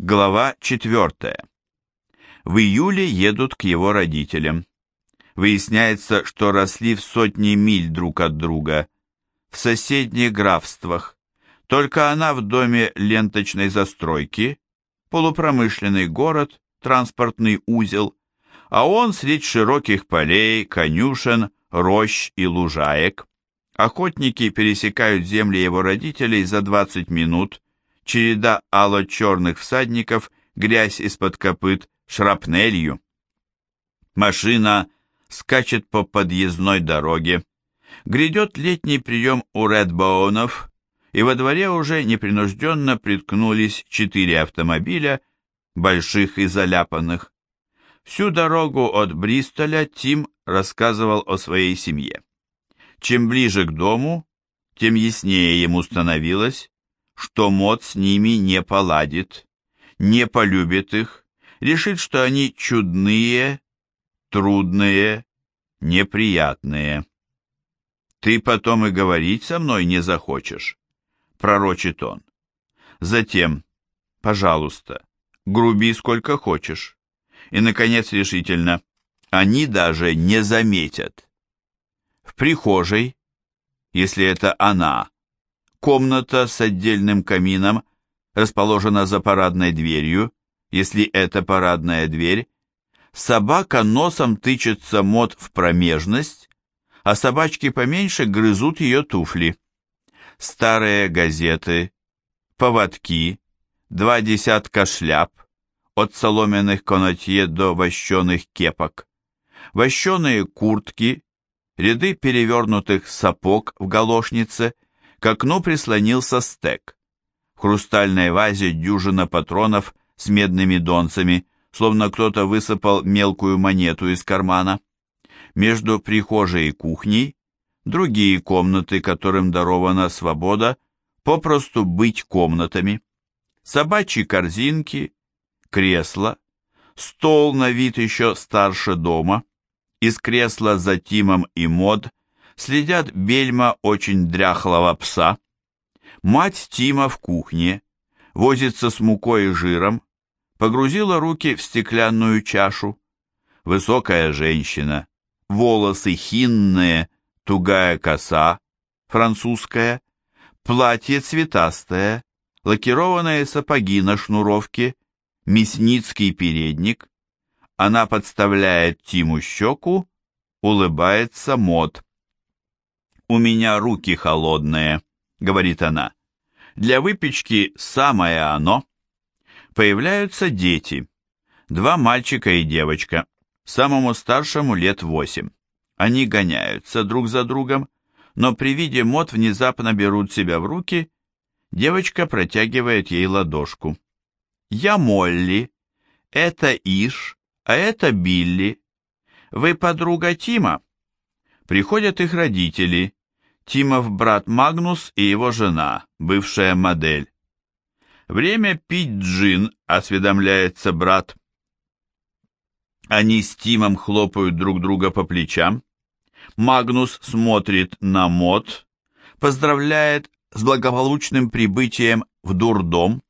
Глава 4. В июле едут к его родителям. Выясняется, что росли в сотни миль друг от друга, в соседних графствах. Только она в доме ленточной застройки, полупромышленный город, транспортный узел, а он средь широких полей, конюшен, рощ и лужаек. Охотники пересекают земли его родителей за 20 минут, череда ало-черных всадников, грязь из-под копыт, шрапнелью. Машина скачет по подъездной дороге. Грядет летний прием у Редбоунов, и во дворе уже непринужденно приткнулись четыре автомобиля, больших и заляпанных. Всю дорогу от Бристоля Тим рассказывал о своей семье. Чем ближе к дому, тем яснее ему становилось, что Мот с ними не поладит, не полюбит их, решит, что они чудные, трудные, неприятные. «Ты потом и говорить со мной не захочешь», — пророчит он. Затем, пожалуйста, груби сколько хочешь. И, наконец, решительно, они даже не заметят. В прихожей, если это она, Комната с отдельным камином расположена за парадной дверью, если это парадная дверь. Собака носом тычется мод в промежность, а собачки поменьше грызут ее туфли. Старые газеты, поводки, два десятка шляп, от соломенных конотье до вощеных кепок, вощеные куртки, ряды перевернутых сапог в галошнице – к окну прислонился стек. В хрустальной вазе дюжина патронов с медными донцами, словно кто-то высыпал мелкую монету из кармана. Между прихожей и кухней другие комнаты, которым дарована свобода, попросту быть комнатами. Собачьи корзинки, кресла, стол на вид еще старше дома, из кресла за Тимом и Мод следят бельма очень дряхлого пса. Мать Тима в кухне, возится с мукой и жиром, погрузила руки в стеклянную чашу. Высокая женщина, волосы хинные, тугая коса, французская, платье цветастое, лакированные сапоги на шнуровке, мясницкий передник. Она подставляет Тиму щеку, улыбается мод. «У меня руки холодные», — говорит она. «Для выпечки самое оно». Появляются дети. Два мальчика и девочка. Самому старшему лет восемь. Они гоняются друг за другом, но при виде мод внезапно берут себя в руки. Девочка протягивает ей ладошку. «Я Молли. Это Иш, а это Билли. Вы подруга Тима?» Приходят их родители, Тимов брат Магнус и его жена, бывшая модель. Время пить джин, осведомляется брат. Они с Тимом хлопают друг друга по плечам. Магнус смотрит на мод, поздравляет с благополучным прибытием в дурдом.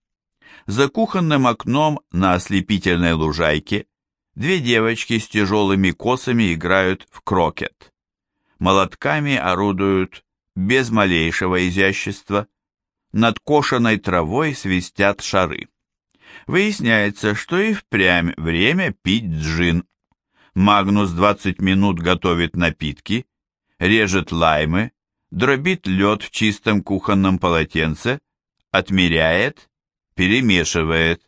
За кухонным окном на ослепительной лужайке две девочки с тяжелыми косами играют в крокет. Молотками орудуют без малейшего изящества. Над кошеной травой свистят шары. Выясняется, что и впрямь время пить джин. Магнус 20 минут готовит напитки, режет лаймы, дробит лед в чистом кухонном полотенце, отмеряет, перемешивает.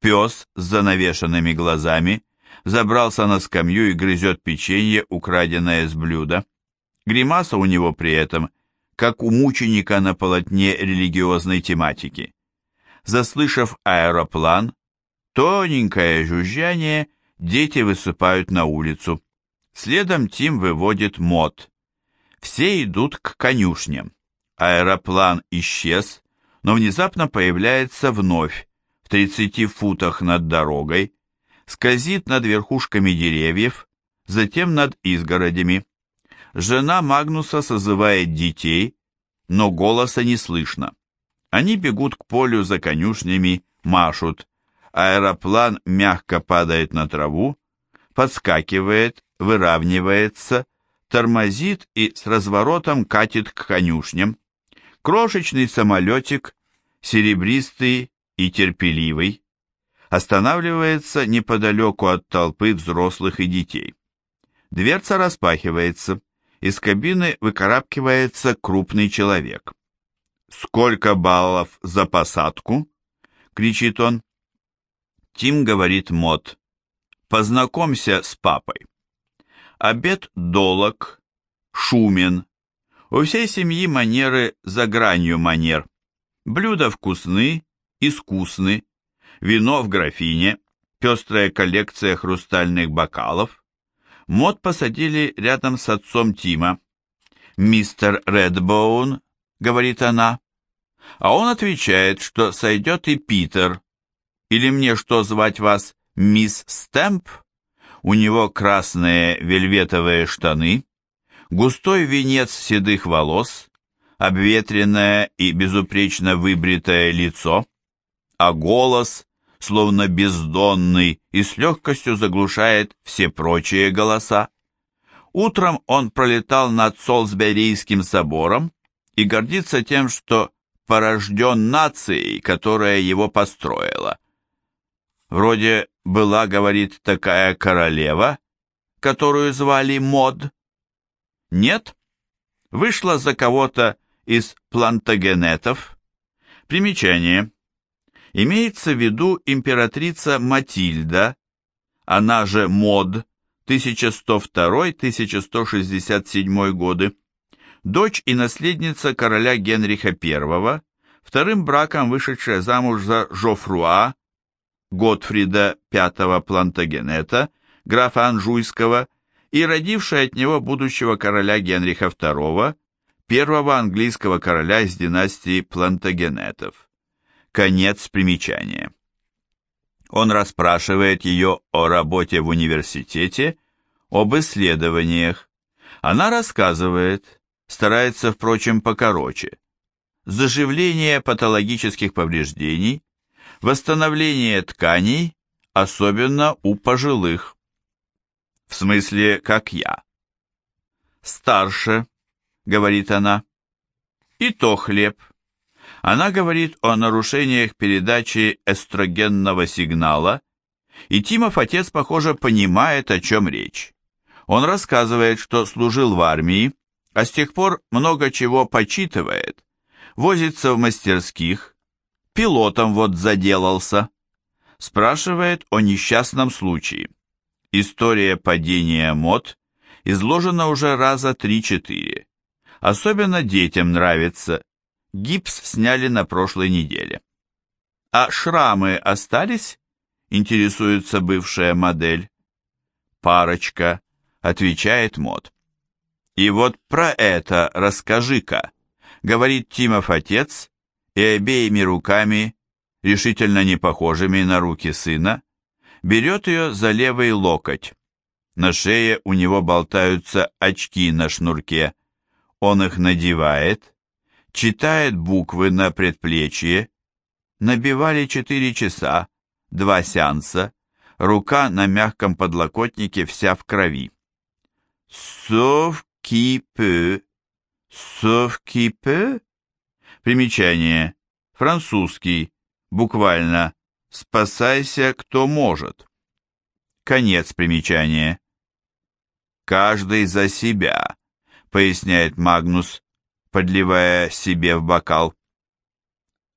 Пес с занавешенными глазами забрался на скамью и грызет печенье, украденное с блюда. Гримаса у него при этом, как у мученика на полотне религиозной тематики. Заслышав аэроплан, тоненькое жужжание, дети высыпают на улицу. Следом Тим выводит мод. Все идут к конюшням. Аэроплан исчез, но внезапно появляется вновь, в 30 футах над дорогой, скользит над верхушками деревьев, затем над изгородями. Жена Магнуса созывает детей, но голоса не слышно. Они бегут к полю за конюшнями, машут, аэроплан мягко падает на траву, подскакивает, выравнивается, тормозит и с разворотом катит к конюшням. Крошечный самолетик, серебристый и терпеливый, останавливается неподалеку от толпы взрослых и детей. Дверца распахивается, из кабины выкарабкивается крупный человек. «Сколько баллов за посадку?» — кричит он. Тим говорит Мот. «Познакомься с папой». Обед долог, шумен. У всей семьи манеры за гранью манер. Блюда вкусны, искусны. Вино в графине, пестрая коллекция хрустальных бокалов. Мод посадили рядом с отцом Тима. «Мистер Редбоун», — говорит она. А он отвечает, что сойдет и Питер. Или мне что звать вас, мисс Стэмп? У него красные вельветовые штаны, густой венец седых волос, обветренное и безупречно выбритое лицо, а голос, словно бездонный, и с легкостью заглушает все прочие голоса. Утром он пролетал над Солсберийским собором и гордится тем, что порожден нацией, которая его построила. Вроде была, говорит, такая королева, которую звали Мод. Нет, вышла за кого-то из плантагенетов. Примечание. Имеется в виду императрица Матильда, она же Мод, 1102-1167 годы, дочь и наследница короля Генриха I, вторым браком вышедшая замуж за Жофруа, Готфрида V Плантагенета, графа Анжуйского, и родившая от него будущего короля Генриха II, первого английского короля из династии Плантагенетов. Конец примечания. Он расспрашивает ее о работе в университете, об исследованиях. Она рассказывает, старается, впрочем, покороче. Заживление патологических повреждений, восстановление тканей, особенно у пожилых. В смысле, как я. Старше, говорит она. И то хлеб. Она говорит о нарушениях передачи эстрогенного сигнала, и Тимов отец, похоже, понимает, о чем речь. Он рассказывает, что служил в армии, а с тех пор много чего почитывает, возится в мастерских, пилотом вот заделался. Спрашивает о несчастном случае. История падения мод изложена уже раза три-четыре. Особенно детям нравится. Гипс сняли на прошлой неделе. А шрамы остались? Интересуется бывшая модель. Парочка, отвечает мод. И вот про это расскажи-ка, говорит Тимов отец, и обеими руками, решительно не похожими на руки сына, берет ее за левый локоть. На шее у него болтаются очки на шнурке. Он их надевает, читает буквы на предплечье. Набивали четыре часа, два сеанса, рука на мягком подлокотнике вся в крови. «Sauf qui peut», «sauf qui peut», Примечание. Французский. Буквально «спасайся, кто может». Конец примечания. «Каждый за себя», — поясняет Магнус, подливая себе в бокал.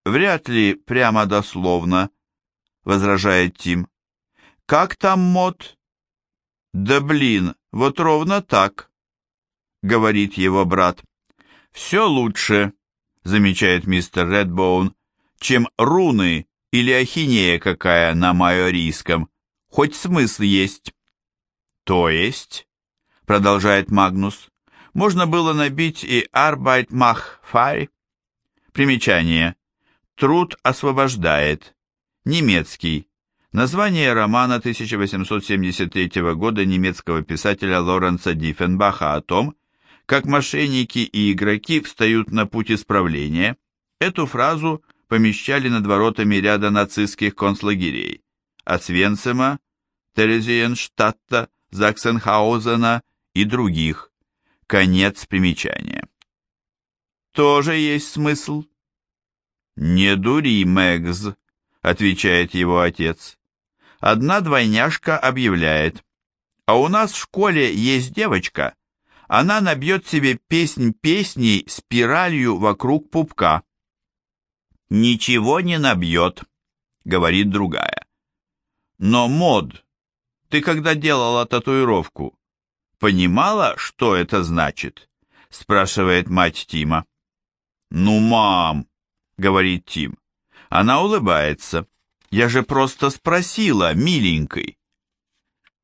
«Вряд ли прямо дословно», — возражает Тим. «Как там мод?» «Да блин, вот ровно так», — говорит его брат. «Все лучше», замечает мистер Редбоун, чем руны или ахинея какая на майорийском. Хоть смысл есть. То есть, продолжает Магнус, можно было набить и Arbeit mach frei. Примечание. Труд освобождает. Немецкий. Название романа 1873 года немецкого писателя Лоренца Диффенбаха о том, как мошенники и игроки встают на путь исправления, эту фразу помещали над воротами ряда нацистских концлагерей. Освенцима, Терезиенштадта, Заксенхаузена и других. Конец примечания. Тоже есть смысл. «Не дури, Мэгз», — отвечает его отец. Одна двойняшка объявляет. «А у нас в школе есть девочка. Она набьет себе песнь песней спиралью вокруг пупка». «Ничего не набьет», — говорит другая. «Но, Мод, ты когда делала татуировку, понимала, что это значит?» — спрашивает мать Тима. «Ну, мам», — говорит Тим. Она улыбается. «Я же просто спросила, миленькой».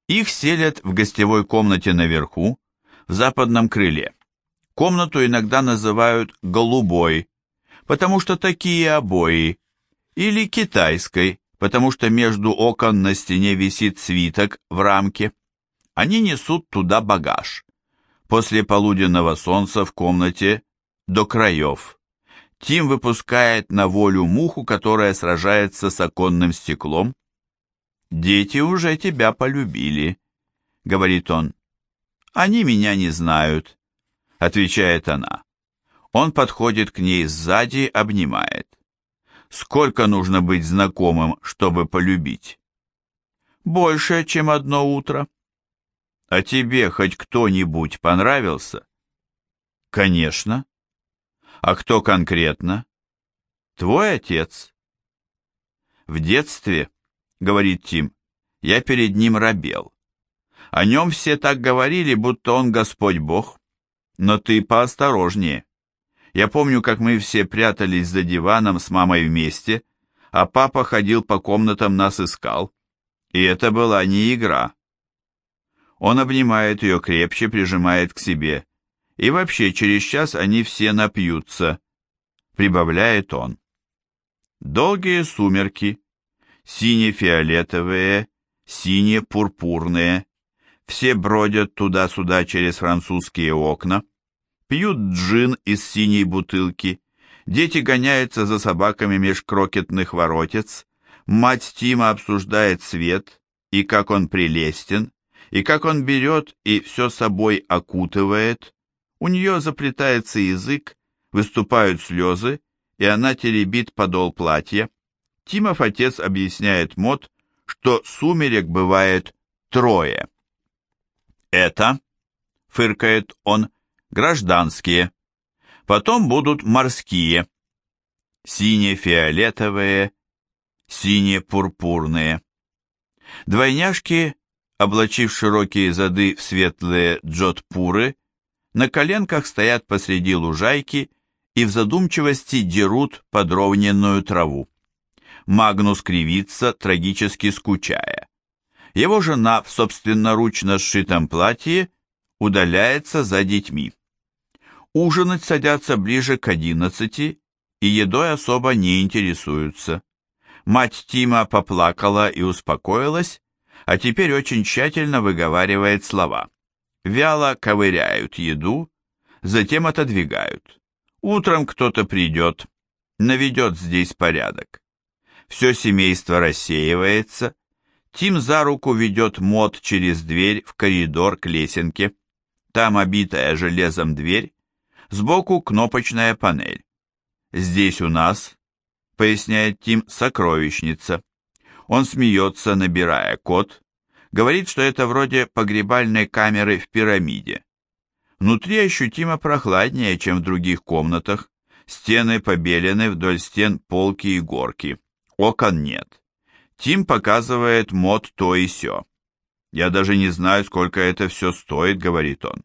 Их селят в гостевой комнате наверху, в западном крыле. Комнату иногда называют «голубой», потому что такие обои, или китайской, потому что между окон на стене висит свиток в рамке. Они несут туда багаж. После полуденного солнца в комнате до краев. Тим выпускает на волю муху, которая сражается с оконным стеклом. «Дети уже тебя полюбили», — говорит он. «Они меня не знают», — отвечает она. Он подходит к ней сзади, обнимает. Сколько нужно быть знакомым, чтобы полюбить? Больше, чем одно утро. А тебе хоть кто-нибудь понравился? Конечно. А кто конкретно? Твой отец. В детстве, говорит Тим, я перед ним робел. О нем все так говорили, будто он Господь Бог. Но ты поосторожнее. Я помню, как мы все прятались за диваном с мамой вместе, а папа ходил по комнатам, нас искал. И это была не игра. Он обнимает ее крепче, прижимает к себе. И вообще, через час они все напьются, прибавляет он. Долгие сумерки, сине-фиолетовые, сине-пурпурные, все бродят туда-сюда через французские окна, пьют джин из синей бутылки, дети гоняются за собаками меж крокетных воротец, мать Тима обсуждает свет и как он прелестен, и как он берет и все собой окутывает, у нее заплетается язык, выступают слезы, и она теребит подол платья. Тимов отец объясняет Мот, что сумерек бывает трое. Это, фыркает он, гражданские. Потом будут морские. Сине-фиолетовые, сине-пурпурные. Двойняшки, облачив широкие зады в светлые джотпуры, на коленках стоят посреди лужайки и в задумчивости дерут подровненную траву. Магнус кривится, трагически скучая. Его жена в собственноручно сшитом платье удаляется за детьми. Ужинать садятся ближе к одиннадцати и едой особо не интересуются. Мать Тима поплакала и успокоилась, а теперь очень тщательно выговаривает слова вяло ковыряют еду, затем отодвигают. Утром кто-то придет, наведет здесь порядок. Все семейство рассеивается, Тим за руку ведет мод через дверь в коридор к лесенке. Там обитая железом дверь, сбоку кнопочная панель. Здесь у нас, поясняет Тим, сокровищница. Он смеется, набирая код, говорит, что это вроде погребальной камеры в пирамиде. Внутри ощутимо прохладнее, чем в других комнатах. Стены побелены вдоль стен полки и горки. Окон нет. Тим показывает мод то и сё. «Я даже не знаю, сколько это все стоит», — говорит он.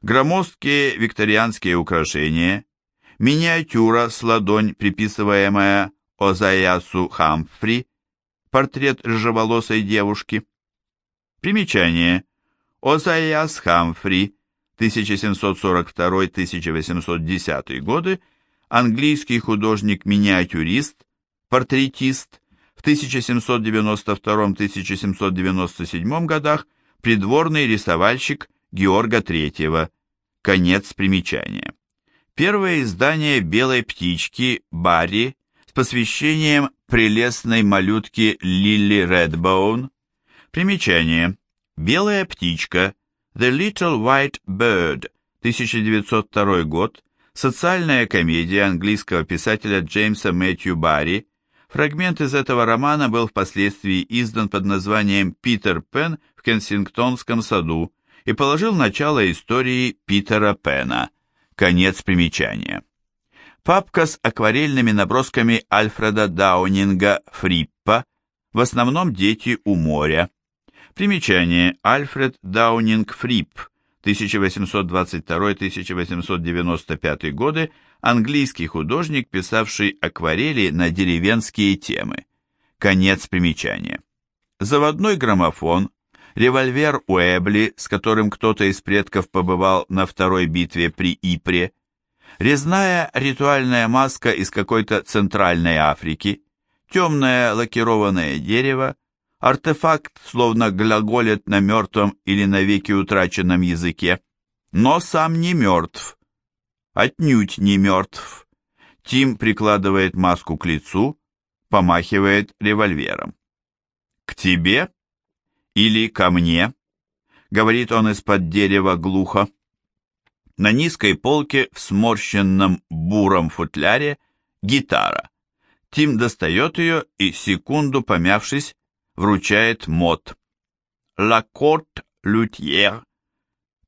Громоздкие викторианские украшения, миниатюра с ладонь, приписываемая Озаясу Хамфри, портрет рыжеволосой девушки — Примечание. Озайяс Хамфри, 1742-1810 годы, английский художник-миниатюрист, портретист, в 1792-1797 годах придворный рисовальщик Георга III. Конец примечания. Первое издание «Белой птички» Барри посвящением прелестной малютки Лили Редбоун. Примечание. «Белая птичка» The Little White Bird, 1902 год, социальная комедия английского писателя Джеймса Мэтью Барри. Фрагмент из этого романа был впоследствии издан под названием «Питер Пен в Кенсингтонском саду» и положил начало истории Питера Пена. Конец примечания. Папка с акварельными набросками Альфреда Даунинга Фриппа, в основном дети у моря. Примечание. Альфред Даунинг Фрипп, 1822-1895 годы, английский художник, писавший акварели на деревенские темы. Конец примечания. Заводной граммофон, револьвер Уэбли, с которым кто-то из предков побывал на второй битве при Ипре, резная ритуальная маска из какой-то центральной Африки, темное лакированное дерево, артефакт словно глаголет на мертвом или навеки утраченном языке, но сам не мертв, отнюдь не мертв. Тим прикладывает маску к лицу, помахивает револьвером. «К тебе или ко мне?» — говорит он из-под дерева глухо. На низкой полке в сморщенном буром футляре гитара. Тим достает ее и, секунду помявшись, вручает мод. «Ла Корт Лютьер»,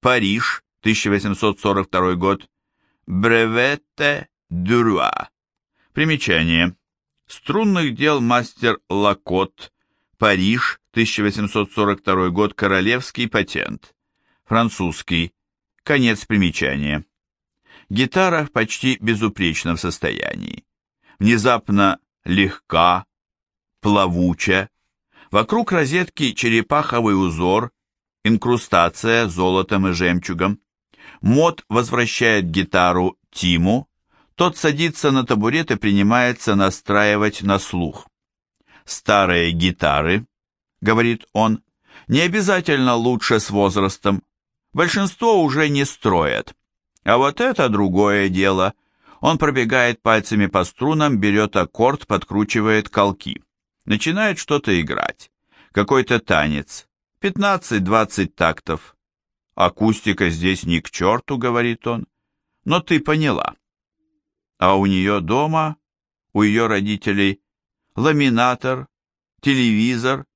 Париж, 1842 год, Бреветте Дюруа. Примечание. Струнных дел мастер Лакот, Париж, 1842 год, королевский патент. Французский. Конец примечания. Гитара в почти безупречном состоянии. Внезапно легка, плавуча. Вокруг розетки черепаховый узор, инкрустация золотом и жемчугом. Мод возвращает гитару Тиму, тот садится на табурет и принимается настраивать на слух. «Старые гитары», — говорит он, — «не обязательно лучше с возрастом, Большинство уже не строят. А вот это другое дело. Он пробегает пальцами по струнам, берет аккорд, подкручивает колки. Начинает что-то играть. Какой-то танец. 15-20 тактов. Акустика здесь ни к черту, говорит он. Но ты поняла. А у нее дома, у ее родителей, ламинатор, телевизор,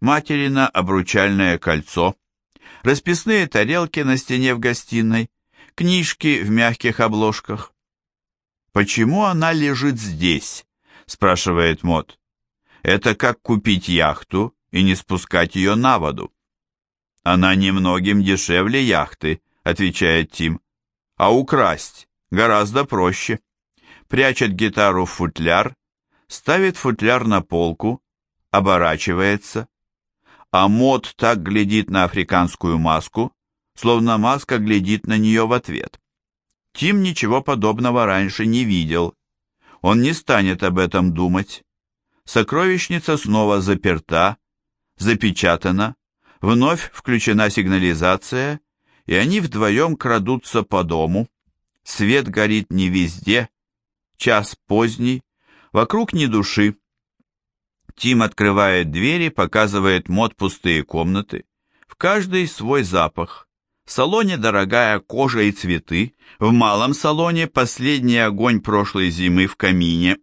материна обручальное кольцо расписные тарелки на стене в гостиной, книжки в мягких обложках. «Почему она лежит здесь?» – спрашивает Мот. «Это как купить яхту и не спускать ее на воду». «Она немногим дешевле яхты», – отвечает Тим. «А украсть гораздо проще». Прячет гитару в футляр, ставит футляр на полку, оборачивается, а Мод так глядит на африканскую маску, словно маска глядит на нее в ответ. Тим ничего подобного раньше не видел. Он не станет об этом думать. Сокровищница снова заперта, запечатана, вновь включена сигнализация, и они вдвоем крадутся по дому. Свет горит не везде, час поздний, вокруг ни души. Тим открывает двери, показывает мод пустые комнаты. В каждой свой запах. В салоне дорогая кожа и цветы. В малом салоне последний огонь прошлой зимы в камине.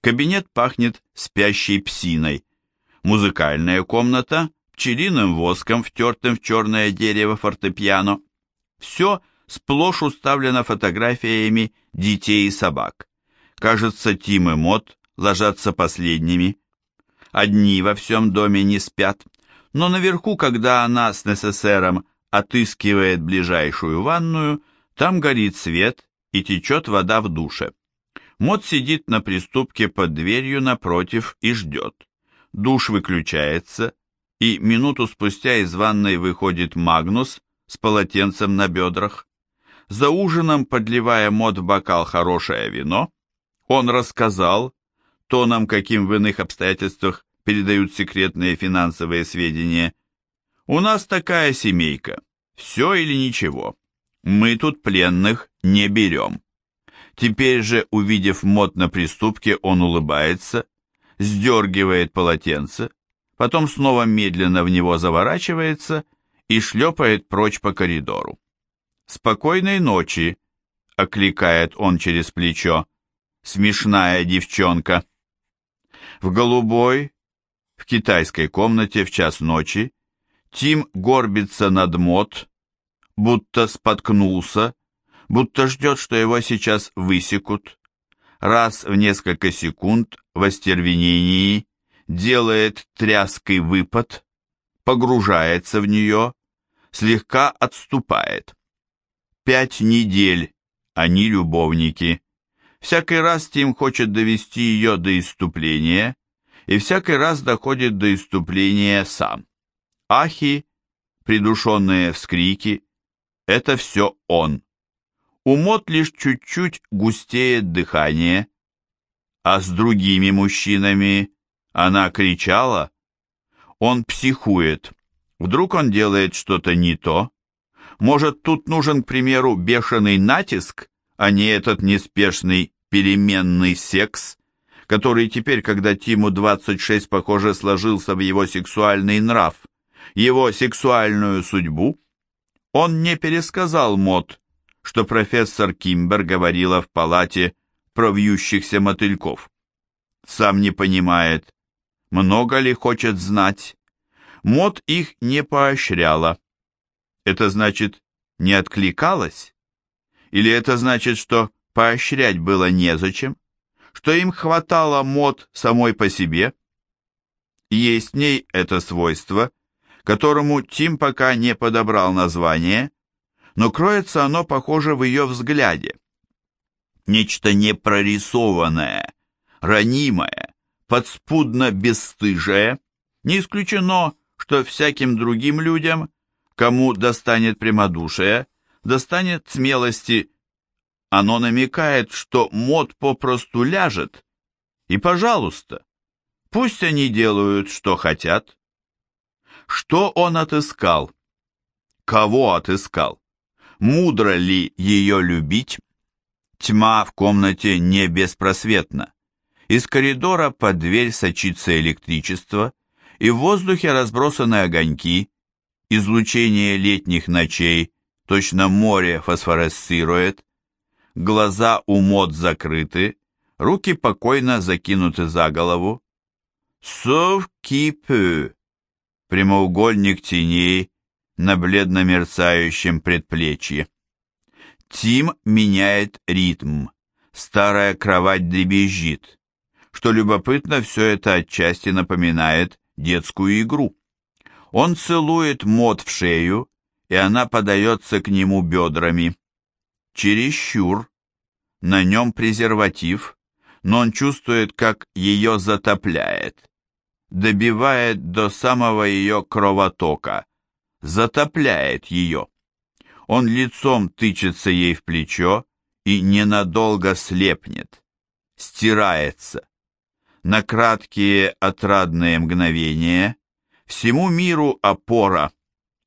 Кабинет пахнет спящей псиной. Музыкальная комната пчелиным воском, втертым в черное дерево фортепиано. Все сплошь уставлено фотографиями детей и собак. Кажется, Тим и Мот ложатся последними. Одни во всем доме не спят, но наверху, когда она с НССРом отыскивает ближайшую ванную, там горит свет и течет вода в душе. Мот сидит на приступке под дверью напротив и ждет. Душ выключается, и минуту спустя из ванной выходит Магнус с полотенцем на бедрах. За ужином, подливая Мот в бокал хорошее вино, он рассказал, тоном, каким в иных обстоятельствах передают секретные финансовые сведения. У нас такая семейка. Все или ничего. Мы тут пленных не берем. Теперь же, увидев мод на приступке, он улыбается, сдергивает полотенце, потом снова медленно в него заворачивается и шлепает прочь по коридору. «Спокойной ночи!» — окликает он через плечо. «Смешная девчонка!» В голубой, в китайской комнате в час ночи Тим горбится над мод, будто споткнулся, будто ждет, что его сейчас высекут. Раз в несколько секунд в остервенении делает тряский выпад, погружается в нее, слегка отступает. Пять недель они любовники. Всякий раз Тим хочет довести ее до иступления, и всякий раз доходит до иступления сам. Ахи, придушенные вскрики, это все он. У Мот лишь чуть-чуть густеет дыхание, а с другими мужчинами она кричала. Он психует. Вдруг он делает что-то не то? Может, тут нужен, к примеру, бешеный натиск, а не этот неспешный переменный секс, который теперь, когда Тиму 26, похоже, сложился в его сексуальный нрав, его сексуальную судьбу? Он не пересказал Мот, что профессор Кимбер говорила в палате про вьющихся мотыльков. Сам не понимает, много ли хочет знать. Мот их не поощряла. Это значит, не откликалась? Или это значит, что поощрять было незачем? Что им хватало мод самой по себе? Есть в ней это свойство, которому Тим пока не подобрал название, но кроется оно, похоже, в ее взгляде. Нечто непрорисованное, ранимое, подспудно бесстыжее. Не исключено, что всяким другим людям, кому достанет прямодушие, достанет смелости. Оно намекает, что мод попросту ляжет. И, пожалуйста, пусть они делают, что хотят. Что он отыскал? Кого отыскал? Мудро ли ее любить? Тьма в комнате не беспросветна. Из коридора под дверь сочится электричество, и в воздухе разбросаны огоньки, излучение летних ночей, точно море фосфоресцирует, глаза у мод закрыты, руки покойно закинуты за голову. Сов кипы, прямоугольник теней на бледно мерцающем предплечье. Тим меняет ритм. Старая кровать дребезжит. Что любопытно, все это отчасти напоминает детскую игру. Он целует Мод в шею, и она подается к нему бедрами. Чересчур. На нем презерватив, но он чувствует, как ее затопляет добивает до самого ее кровотока, затопляет ее. Он лицом тычется ей в плечо и ненадолго слепнет, стирается. На краткие отрадные мгновения всему миру опора,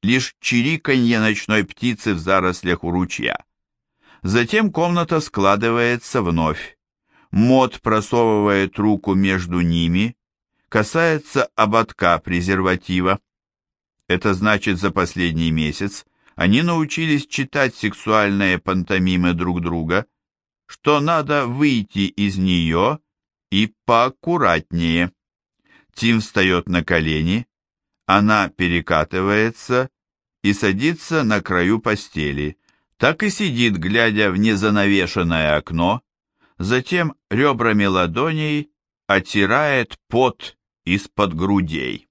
лишь чириканье ночной птицы в зарослях у ручья. Затем комната складывается вновь. Мод просовывает руку между ними, касается ободка презерватива. Это значит, за последний месяц они научились читать сексуальные пантомимы друг друга, что надо выйти из нее и поаккуратнее. Тим встает на колени, она перекатывается и садится на краю постели. Так и сидит, глядя в незанавешенное окно, затем ребрами ладоней оттирает пот из-под грудей.